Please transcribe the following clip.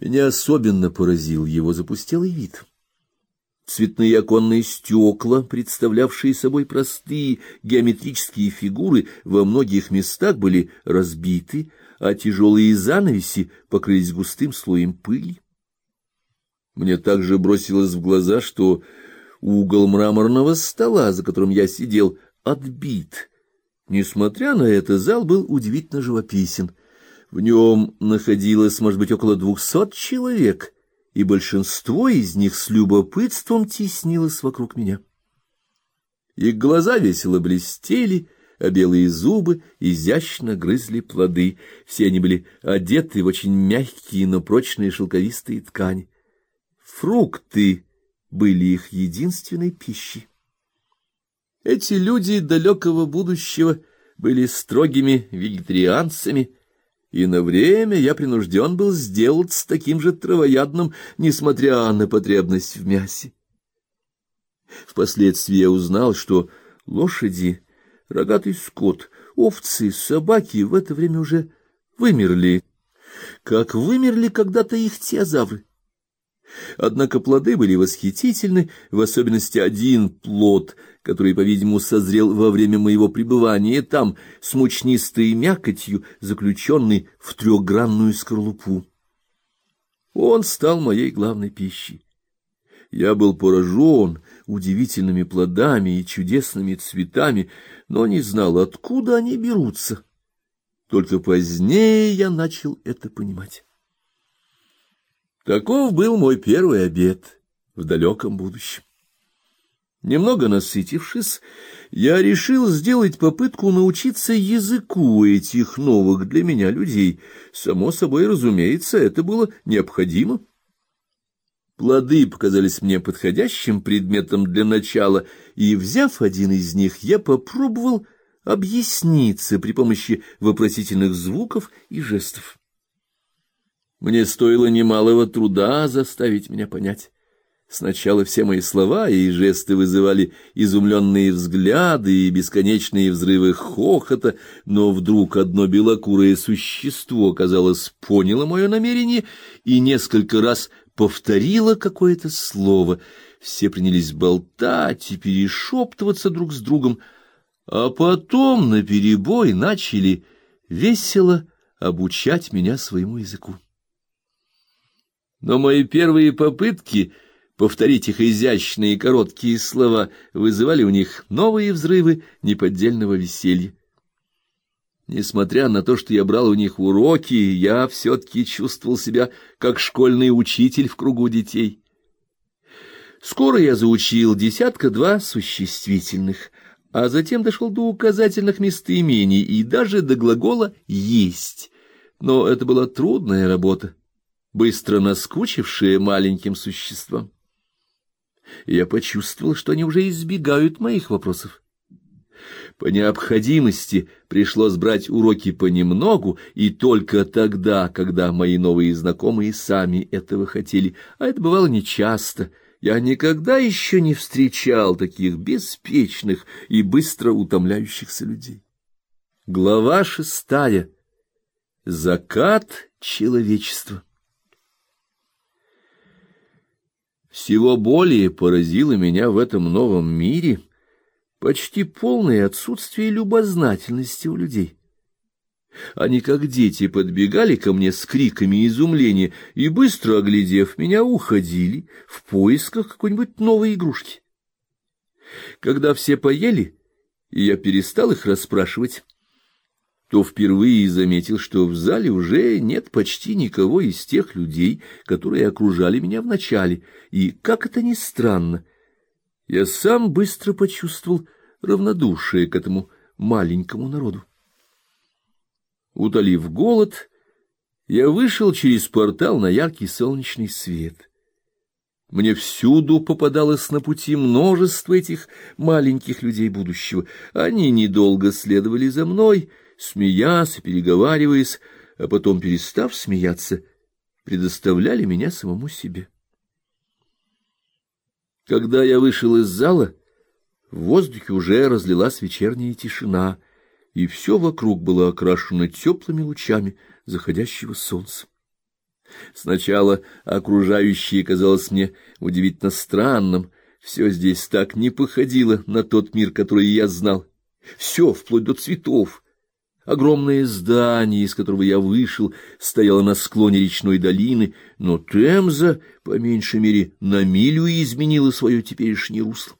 Меня особенно поразил его запустелый вид. Цветные оконные стекла, представлявшие собой простые геометрические фигуры, во многих местах были разбиты, а тяжелые занавеси покрылись густым слоем пыли. Мне также бросилось в глаза, что угол мраморного стола, за которым я сидел, отбит. Несмотря на это, зал был удивительно живописен. В нем находилось, может быть, около двухсот человек, и большинство из них с любопытством теснилось вокруг меня. Их глаза весело блестели, а белые зубы изящно грызли плоды. Все они были одеты в очень мягкие, но прочные шелковистые ткани. Фрукты были их единственной пищей. Эти люди далекого будущего были строгими вегетарианцами, и на время я принужден был сделаться таким же травоядным, несмотря на потребность в мясе. Впоследствии я узнал, что лошади, рогатый скот, овцы, собаки в это время уже вымерли, как вымерли когда-то их теозавры. Однако плоды были восхитительны, в особенности один плод, который, по-видимому, созрел во время моего пребывания там, с мучнистой мякотью, заключенный в трехгранную скорлупу. Он стал моей главной пищей. Я был поражен удивительными плодами и чудесными цветами, но не знал, откуда они берутся. Только позднее я начал это понимать. Таков был мой первый обед в далеком будущем. Немного насытившись, я решил сделать попытку научиться языку этих новых для меня людей. Само собой, разумеется, это было необходимо. Плоды показались мне подходящим предметом для начала, и, взяв один из них, я попробовал объясниться при помощи вопросительных звуков и жестов. Мне стоило немалого труда заставить меня понять. Сначала все мои слова и жесты вызывали изумленные взгляды и бесконечные взрывы хохота, но вдруг одно белокурое существо, казалось, поняло мое намерение и несколько раз повторило какое-то слово. Все принялись болтать и перешептываться друг с другом, а потом наперебой начали весело обучать меня своему языку. Но мои первые попытки повторить их изящные короткие слова вызывали у них новые взрывы неподдельного веселья. Несмотря на то, что я брал у них уроки, я все-таки чувствовал себя как школьный учитель в кругу детей. Скоро я заучил десятка-два существительных, а затем дошел до указательных местоимений и даже до глагола «есть». Но это была трудная работа быстро наскучившие маленьким существам. Я почувствовал, что они уже избегают моих вопросов. По необходимости пришлось брать уроки понемногу, и только тогда, когда мои новые знакомые сами этого хотели, а это бывало нечасто, я никогда еще не встречал таких беспечных и быстро утомляющихся людей. Глава шестая. Закат человечества. Всего более поразило меня в этом новом мире почти полное отсутствие любознательности у людей. Они, как дети, подбегали ко мне с криками изумления и, быстро оглядев меня, уходили в поисках какой-нибудь новой игрушки. Когда все поели, я перестал их расспрашивать, то впервые заметил, что в зале уже нет почти никого из тех людей, которые окружали меня вначале, и, как это ни странно, я сам быстро почувствовал равнодушие к этому маленькому народу. Утолив голод, я вышел через портал на яркий солнечный свет. Мне всюду попадалось на пути множество этих маленьких людей будущего. Они недолго следовали за мной, смеясь и переговариваясь, а потом, перестав смеяться, предоставляли меня самому себе. Когда я вышел из зала, в воздухе уже разлилась вечерняя тишина, и все вокруг было окрашено теплыми лучами заходящего солнца. Сначала окружающее казалось мне удивительно странным, все здесь так не походило на тот мир, который я знал. Все, вплоть до цветов. Огромное здание, из которого я вышел, стояло на склоне речной долины, но Темза, по меньшей мере, на милю изменила свое теперешнее русло.